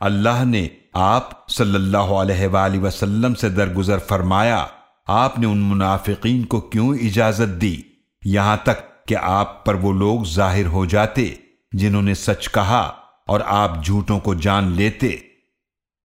अल्लाह ने आप सल्लल्लाहु अलैहि वसल्लम से दरगुजर फरमाया, आपने उन मुनाफिकीन को क्यों इजाज़त दी? यहाँ तक कि आप पर वो लोग ज़ाहिर हो जाते, जिन्होंने सच कहा और आप झूठों को जान लेते।